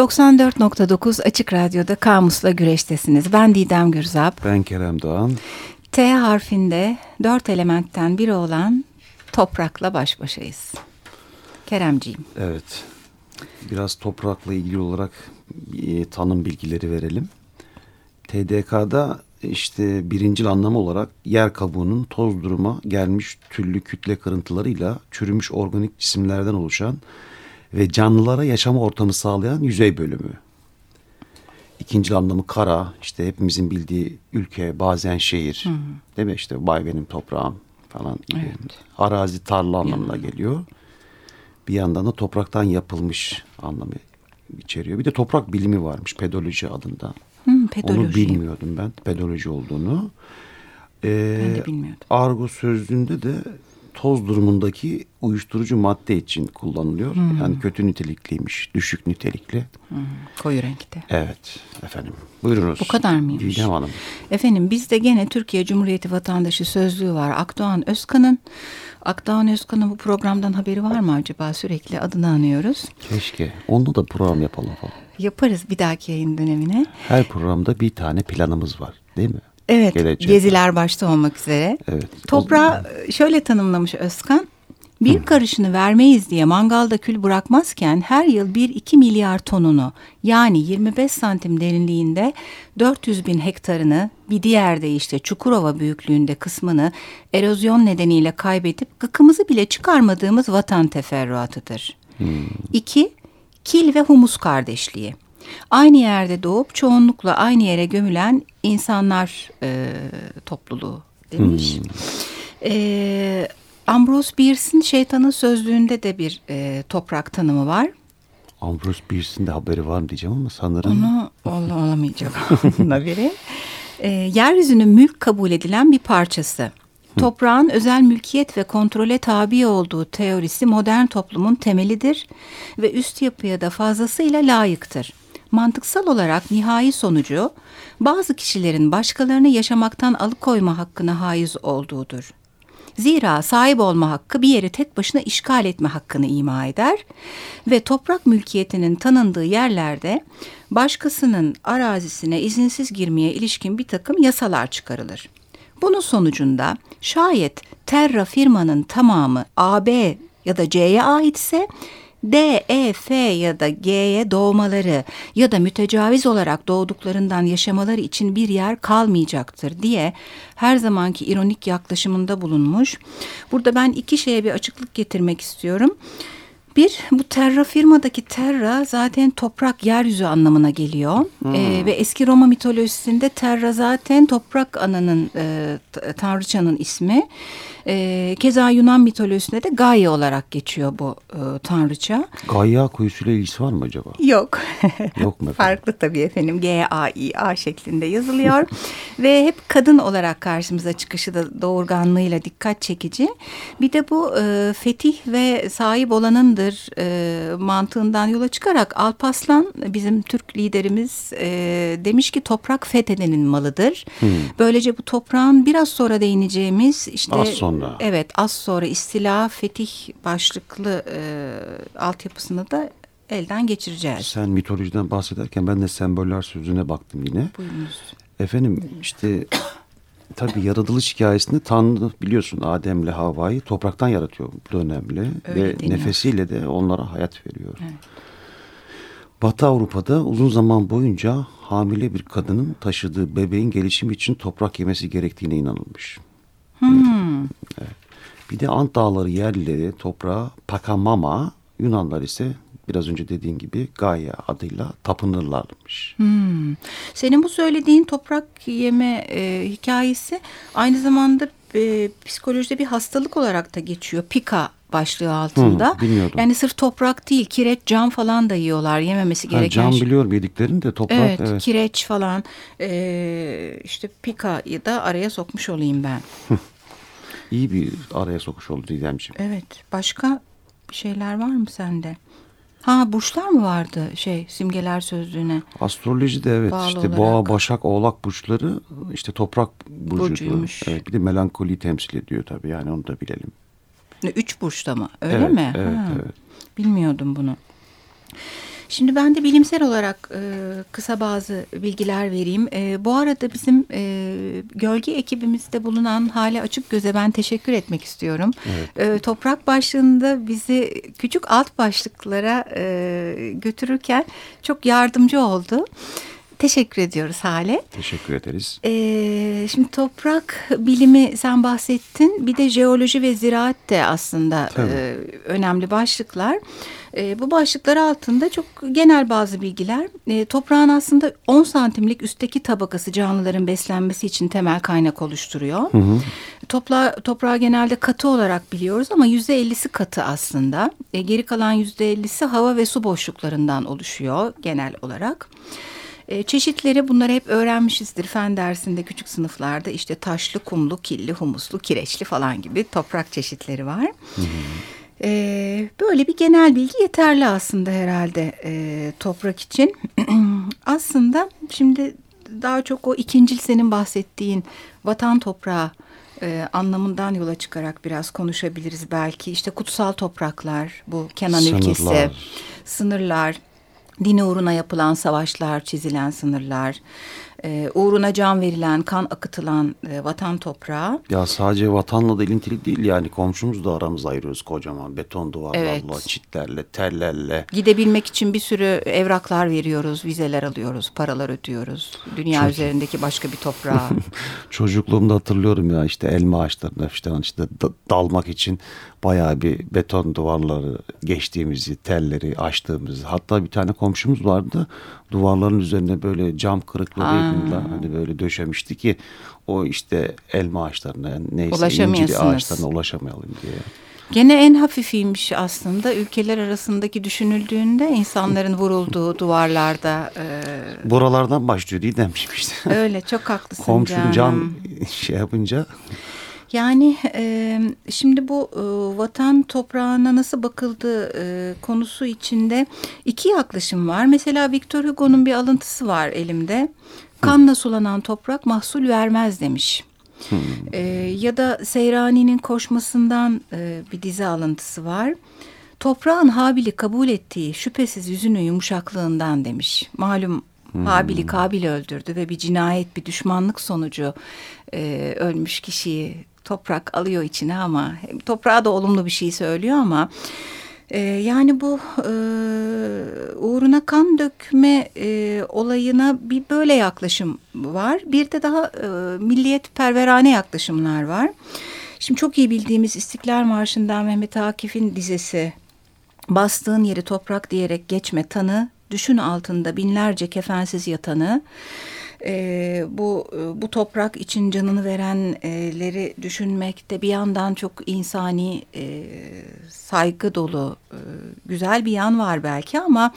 94.9 Açık Radyo'da Kamus'la güreştesiniz. Ben Didem Gürzap. Ben Kerem Doğan. T harfinde dört elementten biri olan toprakla baş başayız. Keremciğim. Evet. Biraz toprakla ilgili olarak e, tanım bilgileri verelim. TDK'da işte birincil anlamı olarak yer kabuğunun toz duruma gelmiş tüllü kütle kırıntılarıyla çürümüş organik cisimlerden oluşan ve canlılara yaşam ortamı sağlayan yüzey bölümü. İkinci anlamı kara, işte hepimizin bildiği ülke, bazen şehir. Hı. Değil mi? İşte bay benim toprağım falan gibi. Evet. Arazi, tarla anlamına Yanına. geliyor. Bir yandan da topraktan yapılmış anlamı içeriyor. Bir de toprak bilimi varmış pedoloji adında. Hı, pedoloji. Onu bilmiyordum ben pedoloji olduğunu. Ee, ben de bilmiyordum. Argo sözlüğünde de toz durumundaki uyuşturucu madde için kullanılıyor. Hmm. Yani kötü nitelikliymiş, düşük nitelikli. Hmm. Koyu renkte. Evet efendim. Buyurunuz. Bu kadar mıymış? Didem Hanım. Efendim bizde gene Türkiye Cumhuriyeti vatandaşı sözlüğü var. Akdoğan Özkan'ın. Akdoğan Özkan'ın bu programdan haberi var mı acaba? Sürekli adını anıyoruz. Keşke. Onda da program yapalım falan. Yaparız bir dahaki yayın dönemine. Her programda bir tane planımız var değil mi? Evet, Gelecek. geziler başta olmak üzere. Evet. Toprağı şöyle tanımlamış Özkan. Bir Hı. karışını vermeyiz diye mangalda kül bırakmazken her yıl 1-2 milyar tonunu yani 25 santim derinliğinde 400 bin hektarını bir diğer de işte Çukurova büyüklüğünde kısmını erozyon nedeniyle kaybedip gıkımızı bile çıkarmadığımız vatan teferruatıdır. Hmm. İki, kil ve humus kardeşliği aynı yerde doğup çoğunlukla aynı yere gömülen insanlar e, topluluğu demiş. Hmm. E, Ambrose Bierce'in şeytanın sözlüğünde de bir e, toprak tanımı var. Ambrose Bierce'in de haberi var mı diyeceğim ama sanırım... Onu ol, olamayacak onun haberi. E, yeryüzünün mülk kabul edilen bir parçası. Toprağın özel mülkiyet ve kontrole tabi olduğu teorisi modern toplumun temelidir ve üst yapıya da fazlasıyla layıktır mantıksal olarak nihai sonucu bazı kişilerin başkalarını yaşamaktan alıkoyma hakkına haiz olduğudur. Zira sahip olma hakkı bir yeri tek başına işgal etme hakkını ima eder ve toprak mülkiyetinin tanındığı yerlerde başkasının arazisine izinsiz girmeye ilişkin bir takım yasalar çıkarılır. Bunun sonucunda şayet Terra firmanın tamamı AB ya da C'ye aitse D, E, F ya da G'ye doğmaları ya da mütecaviz olarak doğduklarından yaşamaları için bir yer kalmayacaktır diye her zamanki ironik yaklaşımında bulunmuş. Burada ben iki şeye bir açıklık getirmek istiyorum. Bir, bu terra firmadaki terra zaten toprak, yeryüzü anlamına geliyor. Hmm. Ee, ve eski Roma mitolojisinde terra zaten toprak ananın, e, tanrıçanın ismi. E, keza Yunan mitolojisinde de Gaia olarak geçiyor bu e, tanrıça. Gaia kuyusuyla ilgisi var mı acaba? Yok. Yok mu? Farklı tabii efendim. G-A-I-A şeklinde yazılıyor. Ve hep kadın olarak karşımıza çıkışı da doğurganlığıyla dikkat çekici. Bir de bu e, fetih ve sahip olanındır e, mantığından yola çıkarak Alpaslan bizim Türk liderimiz e, demiş ki toprak fethedenin malıdır. Hmm. Böylece bu toprağın biraz sonra değineceğimiz işte... Az sonra. Evet az sonra istila fetih başlıklı e, altyapısını da elden geçireceğiz. Sen mitolojiden bahsederken ben de semboller sözüne baktım yine. Buyurunuz. Efendim işte tabii yaratılış hikayesinde Tanrı biliyorsun Adem'le Havva'yı topraktan yaratıyor. Bu önemli. Öyle Ve deniyor. nefesiyle de onlara hayat veriyor. Evet. Batı Avrupa'da uzun zaman boyunca hamile bir kadının taşıdığı bebeğin gelişimi için toprak yemesi gerektiğine inanılmış. Hmm. Evet. Bir de Ant Dağları yerlileri toprağa Pakamama, Yunanlar ise biraz önce dediğin gibi Gaia adıyla tapınırlarmış. Hmm. Senin bu söylediğin toprak yeme e, hikayesi aynı zamanda e, psikolojide bir hastalık olarak da geçiyor. Pika başlığı altında. Hmm, bilmiyordum. Yani sırf toprak değil kireç cam falan da yiyorlar yememesi gereken. Ha, cam biliyor yediklerini de toprak. Evet, evet. kireç falan e, işte pikayı da araya sokmuş olayım ben. İyi bir araya sokuş oldu Didemciğim. Evet başka bir şeyler var mı sende? Ha burçlar mı vardı şey simgeler sözlüğüne? Astroloji de evet Bağlı işte olarak. boğa, başak, oğlak burçları işte toprak burcu. Burcuymuş. Evet, bir de melankoli temsil ediyor tabii yani onu da bilelim. Üç burçta mı? Öyle evet, mi? Evet, ha. evet. Bilmiyordum bunu. Şimdi ben de bilimsel olarak e, kısa bazı bilgiler vereyim. E, bu arada bizim e, gölge ekibimizde bulunan Hale Açık Göze ben teşekkür etmek istiyorum. Evet. E, toprak başlığında bizi küçük alt başlıklara e, götürürken çok yardımcı oldu. Teşekkür ediyoruz Hale. Teşekkür ederiz. Ee, şimdi toprak bilimi sen bahsettin. Bir de jeoloji ve ziraat de aslında e, önemli başlıklar. E, bu başlıklar altında çok genel bazı bilgiler. E, toprağın aslında 10 santimlik üstteki tabakası canlıların beslenmesi için temel kaynak oluşturuyor. Hı hı. Topla, toprağı genelde katı olarak biliyoruz ama yüzde ellisi katı aslında. E, geri kalan yüzde ellisi hava ve su boşluklarından oluşuyor genel olarak. E, çeşitleri bunları hep öğrenmişizdir fen dersinde küçük sınıflarda işte taşlı, kumlu, killi, humuslu, kireçli falan gibi toprak çeşitleri var. Hı hı. E, böyle bir genel bilgi yeterli aslında herhalde e, toprak için. aslında şimdi daha çok o ikincil senin bahsettiğin vatan toprağı e, anlamından yola çıkarak biraz konuşabiliriz belki. İşte kutsal topraklar, bu Kenan sınırlar. ülkesi, sınırlar, dini uğruna yapılan savaşlar, çizilen sınırlar, e, uğruna can verilen, kan akıtılan e, vatan toprağı. Ya sadece vatanla da ilintili değil yani komşumuz da aramızda ayırıyoruz kocaman beton duvarlarla, evet. çitlerle, tellerle. Gidebilmek için bir sürü evraklar veriyoruz, vizeler alıyoruz, paralar ödüyoruz. Dünya Çok... üzerindeki başka bir toprağa. Çocukluğumda hatırlıyorum ya işte elma ağaçlarına işte, işte dalmak için bayağı bir beton duvarları geçtiğimizi, telleri açtığımızı. Hatta bir tane komşumuz vardı. Duvarların üzerine böyle cam kırıklarıyla hani böyle döşemişti ki o işte elma ağaçlarına neyse inciri ağaçlarına ulaşamayalım diye. Gene en hafifiymiş aslında ülkeler arasındaki düşünüldüğünde insanların vurulduğu duvarlarda. E... Buralardan başlıyor değil demişim işte. Öyle çok haklısın Komşum canım. cam şey yapınca yani e, şimdi bu e, vatan toprağına nasıl bakıldığı e, konusu içinde iki yaklaşım var. Mesela Victor Hugo'nun bir alıntısı var elimde. Kanla sulanan toprak mahsul vermez demiş. Hmm. E, ya da Seyrani'nin koşmasından e, bir dizi alıntısı var. Toprağın Habil'i kabul ettiği şüphesiz yüzünün yumuşaklığından demiş. Malum Hmm. Habil'i Kabil öldürdü ve bir cinayet, bir düşmanlık sonucu e, ölmüş kişiyi toprak alıyor içine ama toprağa da olumlu bir şey söylüyor ama e, yani bu e, uğruna kan dökme e, olayına bir böyle yaklaşım var. Bir de daha e, milliyet perverane yaklaşımlar var. Şimdi çok iyi bildiğimiz İstiklal Marşı'ndan Mehmet Akif'in dizesi bastığın yeri toprak diyerek geçme tanı, düşün altında binlerce kefensiz yatanı e, bu bu toprak için canını verenleri düşünmekte bir yandan çok insani e, saygı dolu e, güzel bir yan var belki ama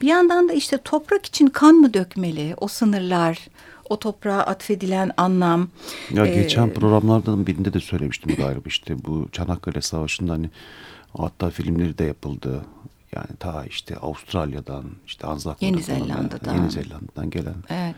bir yandan da işte toprak için kan mı dökmeli o sınırlar o toprağa atfedilen anlam. Ya ee, geçen programlardan birinde de söylemiştim galiba işte bu Çanakkale Savaşı'nda hani hatta filmleri de yapıldı. Yani ta işte Avustralya'dan işte Anzak Yeni Zelanda'dan. Yeni Zelanda'dan gelen. Evet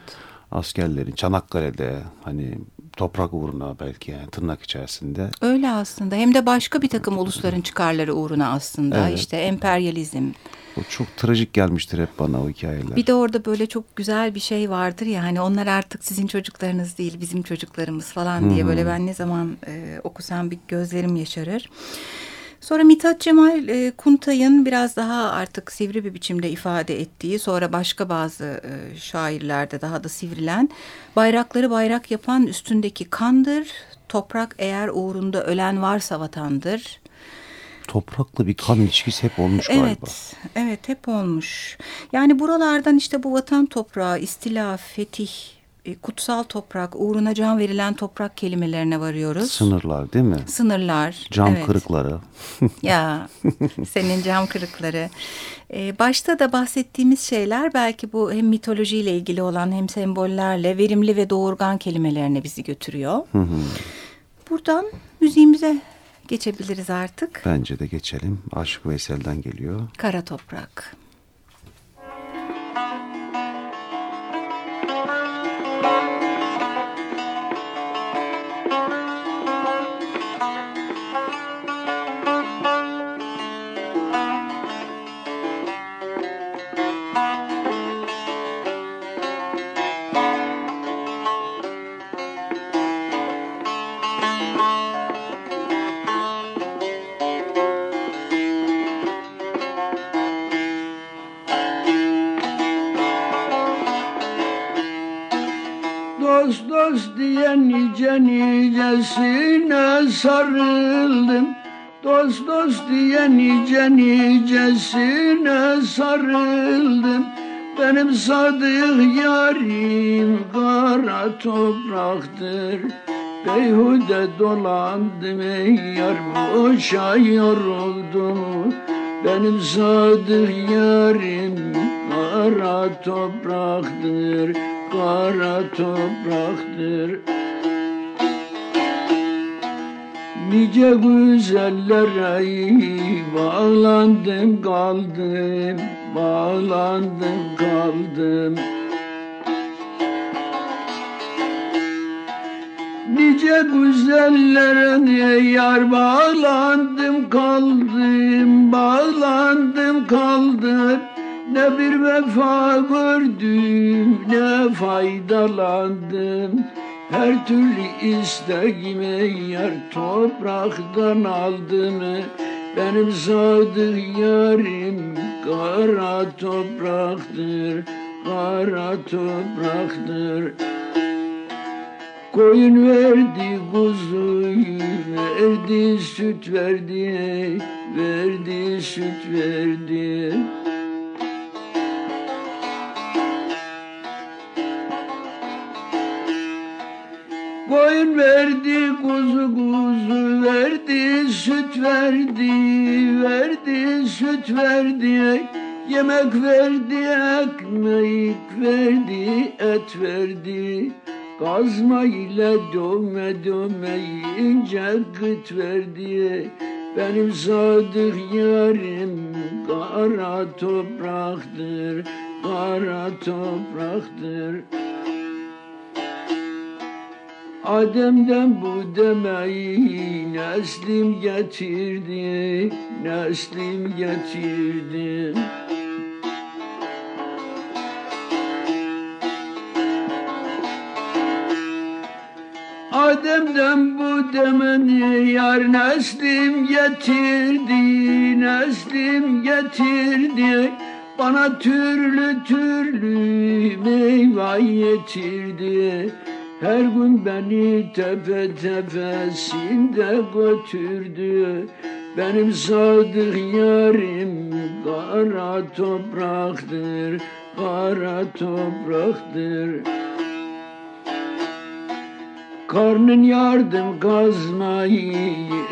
askerlerin Çanakkale'de hani toprak uğruna belki yani tırnak içerisinde. Öyle aslında hem de başka bir takım ulusların çıkarları uğruna aslında evet. işte emperyalizm. O çok trajik gelmiştir hep bana o hikayeler. Bir de orada böyle çok güzel bir şey vardır ya hani onlar artık sizin çocuklarınız değil bizim çocuklarımız falan diye böyle ben ne zaman e, okusam bir gözlerim yaşarır. Sonra Mithat Cemal e, Kuntay'ın biraz daha artık sivri bir biçimde ifade ettiği, sonra başka bazı e, şairlerde daha da sivrilen, bayrakları bayrak yapan üstündeki kandır, toprak eğer uğrunda ölen varsa vatandır. Toprakla bir kan ilişkisi hep olmuş evet, galiba. Evet, hep olmuş. Yani buralardan işte bu vatan toprağı, istila, fetih, kutsal toprak, uğruna can verilen toprak kelimelerine varıyoruz. Sınırlar değil mi? Sınırlar. Cam evet. kırıkları. ya senin cam kırıkları. Ee, başta da bahsettiğimiz şeyler belki bu hem mitolojiyle ilgili olan hem sembollerle verimli ve doğurgan kelimelerine bizi götürüyor. Buradan müziğimize geçebiliriz artık. Bence de geçelim. Aşık Veysel'den geliyor. Kara Toprak. Sarıldım. Dost dost diye nice nicesine sarıldım. Benim sadık yarim kara topraktır. Beyhude dolandım ey yar boşa yoruldum. Benim sadık yarim kara topraktır Kara topraktır Nice güzellere bağlandım kaldım Bağlandım kaldım. Nice güzellere yar bağlandım kaldım Bağlandım kaldım. Ne bir vefa gördüm ne faydalandım her türlü isteğimi yar topraktan aldım. Benim sadık yarim kara topraktır Kara topraktır. Koyun verdi kuzuyu verdi süt verdi verdi süt verdi Koyun verdi kuzu kuzu verdi süt verdi verdi süt verdi yemek verdi ekmek verdi et verdi. Kazma ile dövme dövme ince kıt verdi. Benim sadık yarim kara topraktır Kara topraktır Adem'den bu demeyi neslim getirdi, neslim getirdi. Adem'den bu demeni yar neslim getirdi, neslim getirdi. Bana türlü türlü meyve getirdi. Her gün beni tepe tepesinde götürdü. Benim sadık yarim kara topraktır Kara topraktır. Karnın yardım kazmayı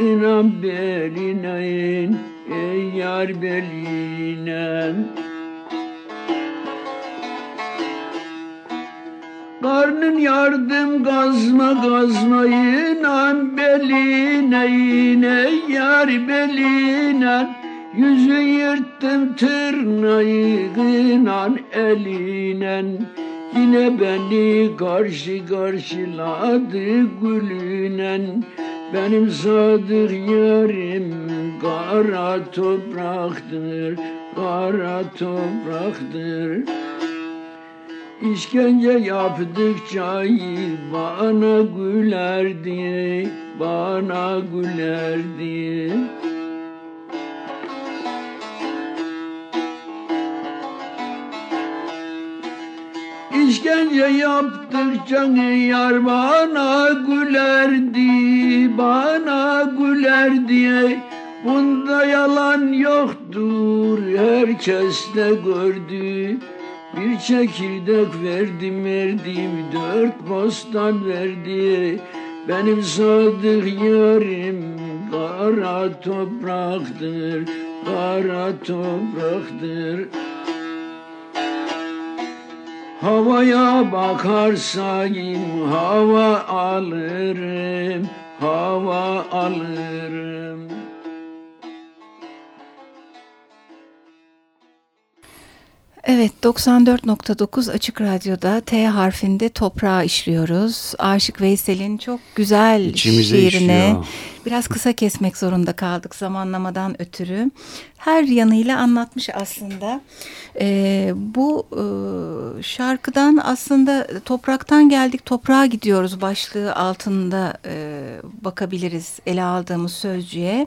inan beline in Ey yar beline Karnın yardım gazma gazmayın an beline yine yar beline. Yüzü yırttım tırnağıyla eline. Yine beni karşı karşıladı gülünen Benim sadık yarim kara topraktır Kara topraktır İşkence yaptıkça bana gülerdi, bana gülerdi. İşkence yaptıkça yar bana gülerdi, bana gülerdi. Bunda yalan yoktur, herkes de gördü. Bir çekirdek verdim verdim dört bostan verdi. Benim sadık yarim kara topraktır Kara topraktır. Havaya bakarsayım hava alırım Hava alırım Evet 94.9 Açık Radyo'da T harfinde toprağı işliyoruz. Aşık Veysel'in çok güzel İçimize şiirine işliyor. biraz kısa kesmek zorunda kaldık zamanlamadan ötürü. Her yanıyla anlatmış aslında. Ee, bu e, şarkıdan aslında topraktan geldik toprağa gidiyoruz başlığı altında e, bakabiliriz ele aldığımız sözcüğe.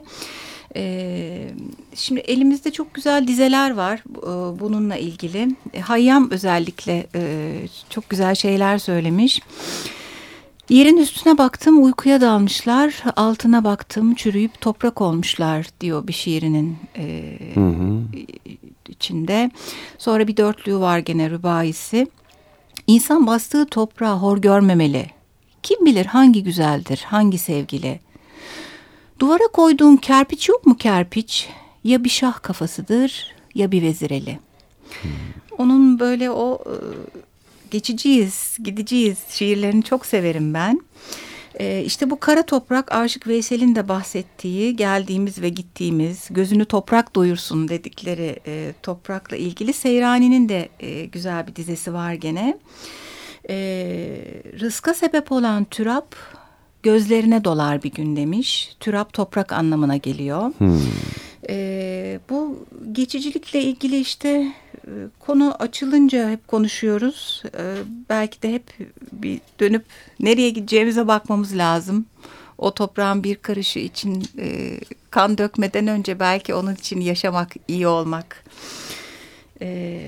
Ee, şimdi elimizde çok güzel dizeler var e, bununla ilgili. E, Hayyam özellikle e, çok güzel şeyler söylemiş. Yerin üstüne baktım uykuya dalmışlar, altına baktım çürüyüp toprak olmuşlar diyor bir şiirinin e, hı hı. içinde. Sonra bir dörtlüğü var gene rübaisi. İnsan bastığı toprağı hor görmemeli. Kim bilir hangi güzeldir, hangi sevgili. Duvara koyduğun kerpiç yok mu kerpiç? Ya bir şah kafasıdır ya bir vezireli. Onun böyle o e, geçiciyiz, gideceğiz şiirlerini çok severim ben. Ee, işte bu kara toprak Aşık Veysel'in de bahsettiği geldiğimiz ve gittiğimiz gözünü toprak doyursun dedikleri e, toprakla ilgili Seyrani'nin de e, güzel bir dizesi var gene. E, rızka sebep olan türap gözlerine dolar bir gün demiş. Türap toprak anlamına geliyor. Hmm. E, bu geçicilikle ilgili işte e, konu açılınca hep konuşuyoruz. E, belki de hep bir dönüp nereye gideceğimize bakmamız lazım. O toprağın bir karışı için e, kan dökmeden önce belki onun için yaşamak, iyi olmak, e,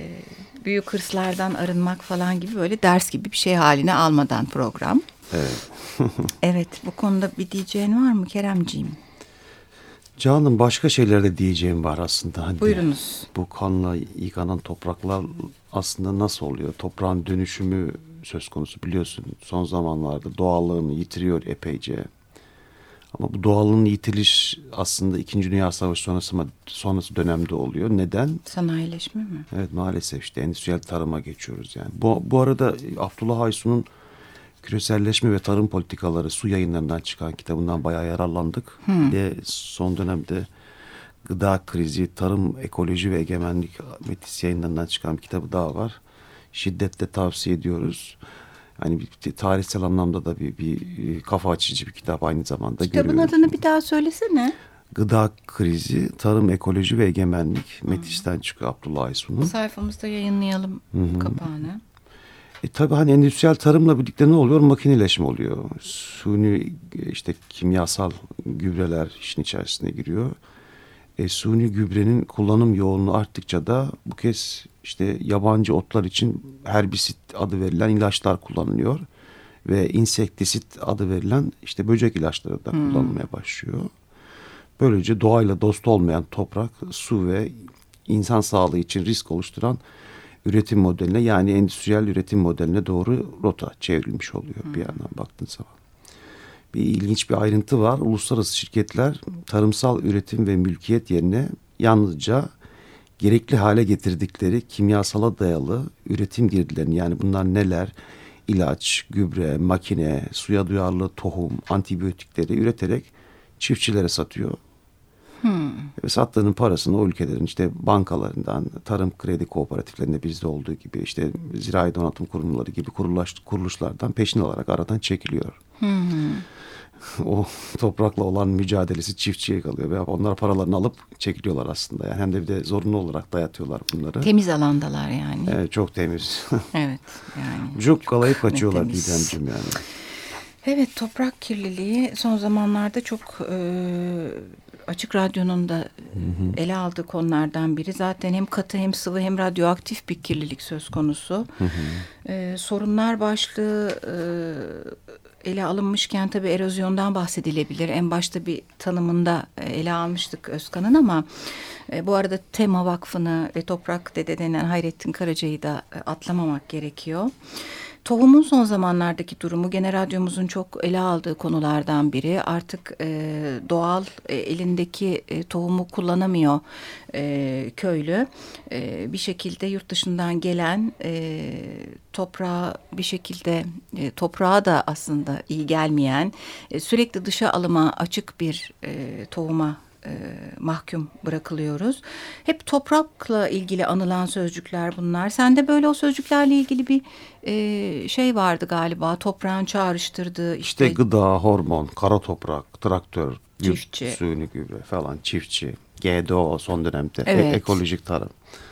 büyük hırslardan arınmak falan gibi böyle ders gibi bir şey haline almadan program. Evet. evet bu konuda bir diyeceğin var mı Keremciğim? Canım başka şeylerde diyeceğim var aslında. Hani Buyurunuz. Bu kanla yıkanan topraklar aslında nasıl oluyor? Toprağın dönüşümü söz konusu biliyorsun. Son zamanlarda doğallığını yitiriyor epeyce. Ama bu doğallığın yitiriş aslında İkinci Dünya Savaşı sonrası, sonrası dönemde oluyor. Neden? Sanayileşme mi? Evet maalesef işte endüstriyel tarıma geçiyoruz yani. Bu, bu arada Abdullah Aysun'un Küreselleşme ve Tarım Politikaları su yayınlarından çıkan kitabından bayağı yararlandık. Hmm. Ve son dönemde gıda krizi, tarım, ekoloji ve egemenlik Metis yayınlarından çıkan bir kitabı daha var. Şiddetle tavsiye ediyoruz. Hani bir, tarihsel anlamda da bir, bir kafa açıcı bir kitap aynı zamanda Kitabın görüyoruz. adını bir daha söylesene. Gıda krizi, tarım, ekoloji ve egemenlik Metis'ten çıkıyor Abdullah Aysun'un. Sayfamızda yayınlayalım Hı-hı. kapağını. E tabii hani endüstriyel tarımla birlikte ne oluyor? Makineleşme oluyor. Suni işte kimyasal gübreler işin içerisine giriyor. E, suni gübrenin kullanım yoğunluğu arttıkça da bu kez işte yabancı otlar için herbisit adı verilen ilaçlar kullanılıyor. Ve insektisit adı verilen işte böcek ilaçları da hmm. kullanılmaya başlıyor. Böylece doğayla dost olmayan toprak, su ve insan sağlığı için risk oluşturan üretim modeline yani endüstriyel üretim modeline doğru rota çevrilmiş oluyor hmm. bir yandan baktığın zaman. Bir ilginç bir ayrıntı var. Uluslararası şirketler tarımsal üretim ve mülkiyet yerine yalnızca gerekli hale getirdikleri kimyasala dayalı üretim girdilerini yani bunlar neler? ilaç, gübre, makine, suya duyarlı tohum, antibiyotikleri üreterek çiftçilere satıyor. Hmm. Ve sattığının parasını o ülkelerin işte bankalarından, tarım kredi kooperatiflerinde bizde olduğu gibi işte zirai donatım kurumları gibi kuruluş, kuruluşlardan peşin olarak aradan çekiliyor. Hmm. o toprakla olan mücadelesi çiftçiye kalıyor ve onlar paralarını alıp çekiliyorlar aslında. Yani hem de bir de zorunlu olarak dayatıyorlar bunları. Temiz alandalar yani. Evet çok temiz. evet yani. Çok kalayıp kaçıyorlar Didemciğim yani. Evet toprak kirliliği son zamanlarda çok e, Açık Radyo'nun da hı hı. ele aldığı konulardan biri. Zaten hem katı hem sıvı hem radyoaktif bir kirlilik söz konusu. Hı hı. Ee, sorunlar başlığı e, ele alınmışken tabii erozyondan bahsedilebilir. En başta bir tanımında e, ele almıştık Özkan'ın ama e, bu arada Tema Vakfı'nı ve Toprak Dede denen Hayrettin Karaca'yı da e, atlamamak gerekiyor. Tohumun son zamanlardaki durumu gene radyomuzun çok ele aldığı konulardan biri. Artık e, doğal e, elindeki e, tohumu kullanamıyor e, köylü. E, bir şekilde yurt dışından gelen e, toprağa bir şekilde e, toprağa da aslında iyi gelmeyen e, sürekli dışa alıma açık bir e, tohuma e, mahkum bırakılıyoruz. Hep toprakla ilgili anılan sözcükler bunlar. Sende böyle o sözcüklerle ilgili bir e, şey vardı galiba. Toprağın çağrıştırdığı işte. İşte gıda, hormon, kara toprak, traktör, çiftçi, suyunu gübre falan, çiftçi, GDO son dönemde, e, evet. e ekolojik tarım. Evet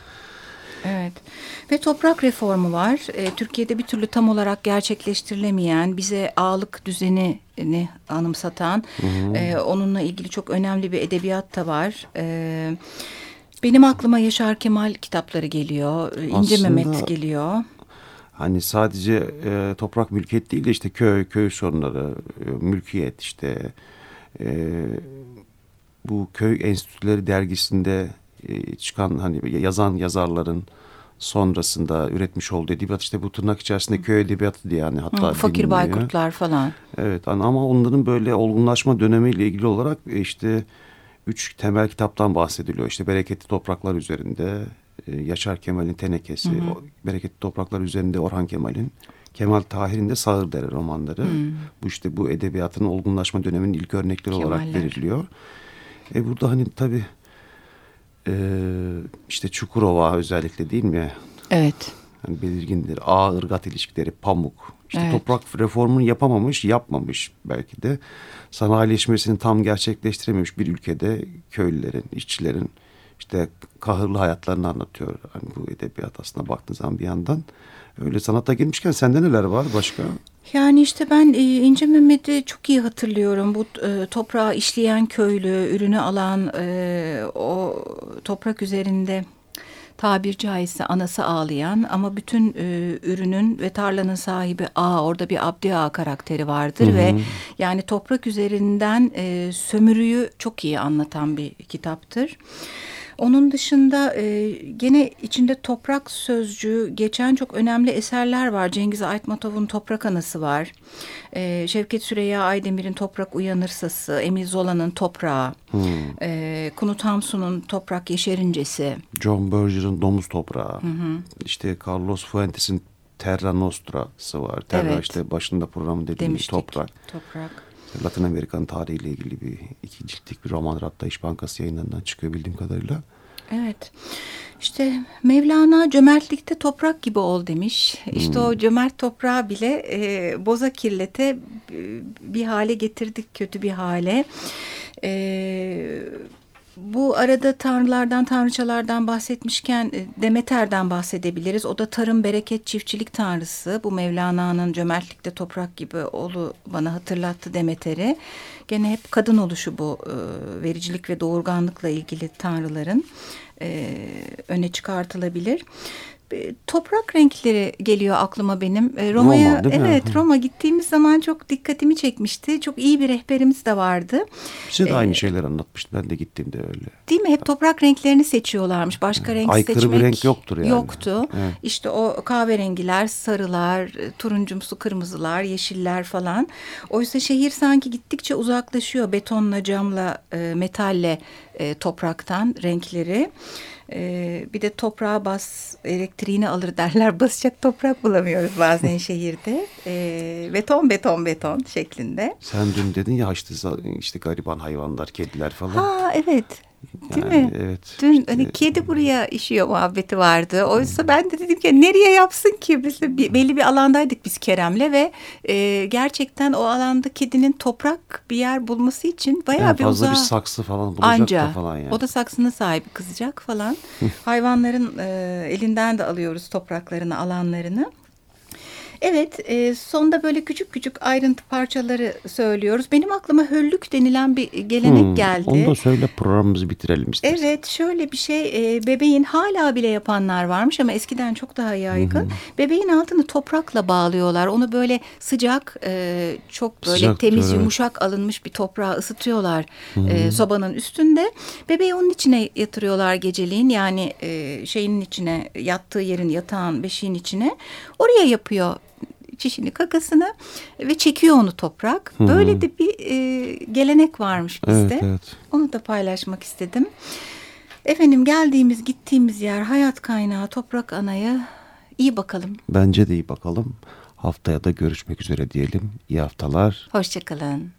ve toprak reformu var. E, Türkiye'de bir türlü tam olarak gerçekleştirilemeyen, bize ağlık düzenini anımsatan, hı hı. E, onunla ilgili çok önemli bir edebiyat da var. E, benim aklıma Yaşar Kemal kitapları geliyor, İnce Aslında... Mehmet geliyor. hani sadece e, toprak mülkiyet değil de işte köy, köy sorunları, e, mülkiyet işte e, bu köy enstitüleri dergisinde e, çıkan hani yazan yazarların sonrasında üretmiş olduğu edebiyat işte bu tırnak içerisinde köy edebiyatı diye yani hatta Hı, Fakir biliniyor. Baykurtlar falan. Evet ama onların böyle olgunlaşma dönemiyle ilgili olarak e, işte üç temel kitaptan bahsediliyor. İşte Bereketli Topraklar üzerinde e, Yaşar Kemal'in Tenekesi, Hı hı. Bereketli Topraklar üzerinde Orhan Kemal'in, Kemal Tahir'in de Sağırdere romanları. Bu işte bu edebiyatın olgunlaşma döneminin ilk örnekleri olarak Kemaller. veriliyor. E burada hani tabii e, işte Çukurova özellikle değil mi? Evet. Yani belirgindir. Ağ ırgat ilişkileri, pamuk. İşte Evet. toprak reformunu yapamamış, yapmamış belki de. Sanayileşmesini tam gerçekleştirememiş bir ülkede köylülerin, işçilerin işte kahırlı hayatlarını anlatıyor. Hani bu edebiyat aslında baktığın zaman bir yandan. Öyle sanata girmişken sende neler var başka? Yani işte ben e, İnce Mehmet'i çok iyi hatırlıyorum. Bu e, toprağı işleyen köylü, ürünü alan, e, o toprak üzerinde tabir caizse anası ağlayan ama bütün e, ürünün ve tarlanın sahibi ağa orada bir Abdi Ağa karakteri vardır ve yani toprak üzerinden e, sömürüyü çok iyi anlatan bir kitaptır. Onun dışında e, gene içinde toprak sözcüğü geçen çok önemli eserler var. Cengiz Aytmatov'un Toprak Anası var. E, Şevket Süreyya Aydemir'in Toprak Uyanırsası, Emil Zola'nın Toprağı, e, Kunut Hamsun'un Toprak Yeşerincesi. John Berger'ın Domuz Toprağı. İşte Carlos Fuentes'in Terra Nostra'sı var. Terra Evet. işte başında programı dediğimiz Demiştik. toprak. Toprak. Latin Amerikan tarihiyle ilgili bir iki ciltlik bir roman hatta İş Bankası yayınlarından çıkıyor bildiğim kadarıyla. Evet. İşte Mevlana cömertlikte toprak gibi ol demiş. İşte o cömert toprağı bile e, boza kirlete e, bir hale getirdik kötü bir hale. E, bu arada tanrılardan, tanrıçalardan bahsetmişken e, Demeter'den bahsedebiliriz. O da tarım, bereket, çiftçilik tanrısı. Bu Mevlana'nın cömertlikte toprak gibi olu bana hatırlattı Demeter'i. Gene hep kadın oluşu bu e, vericilik ve doğurganlıkla ilgili tanrıların e, öne çıkartılabilir. Toprak renkleri geliyor aklıma benim. E, Roma'ya Roma, mi? evet Hı. Roma gittiğimiz zaman çok dikkatimi çekmişti. Çok iyi bir rehberimiz de vardı. Bize de Ee, aynı şeyler anlatmıştı. Ben de gittiğimde öyle. Değil mi? Hep toprak renklerini seçiyorlarmış. Başka renk Aykırı bir seçmek renk yoktur yani. Yoktu. Evet. İşte o kahverengiler, sarılar, e, turuncumsu kırmızılar, yeşiller falan. Oysa şehir sanki gittikçe uzaklaşıyor. Betonla, camla, e, metalle e, topraktan renkleri. E, bir de toprağa bas, elektriğini alır derler. Basacak toprak bulamıyoruz bazen şehirde. E, beton, beton, beton şeklinde. Sen dün dedin ya işte, işte gariban hayvanlar, kediler falan. Ha evet. Değil Yani mi? evet, Dün işte- hani kedi buraya işiyor muhabbeti vardı. Oysa ben de dedim ki nereye yapsın ki? Biz de bir- belli bir alandaydık biz Kerem'le ve e, gerçekten o alanda kedinin toprak bir yer bulması için bayağı En bir fazla bir uzağa. saksı falan bulacak Anca. da falan yani. O da saksının sahibi kızacak falan. Hayvanların e, elinden de alıyoruz topraklarını, alanlarını. Evet, e, sonda böyle küçük küçük ayrıntı parçaları söylüyoruz. Benim aklıma höllük denilen bir gelenek Hmm, geldi. Onu da söyle programımızı bitirelim istersen. Evet şöyle bir şey e, bebeğin hala bile yapanlar varmış ama eskiden çok daha yaygın. Bebeğin altını toprakla bağlıyorlar. Onu böyle sıcak e, çok böyle Sıcak temiz evet. yumuşak alınmış bir toprağa ısıtıyorlar e, sobanın üstünde. Bebeği onun içine yatırıyorlar geceliğin yani e, şeyin içine yattığı yerin yatağın beşiğin içine. Oraya yapıyor çişini kakasını ve çekiyor onu toprak. Böyle de bir e, gelenek varmış bizde. Evet, evet. Onu da paylaşmak istedim. Efendim geldiğimiz gittiğimiz yer hayat kaynağı toprak anaya iyi bakalım. Bence de iyi bakalım. Haftaya da görüşmek üzere diyelim. İyi haftalar. Hoşçakalın.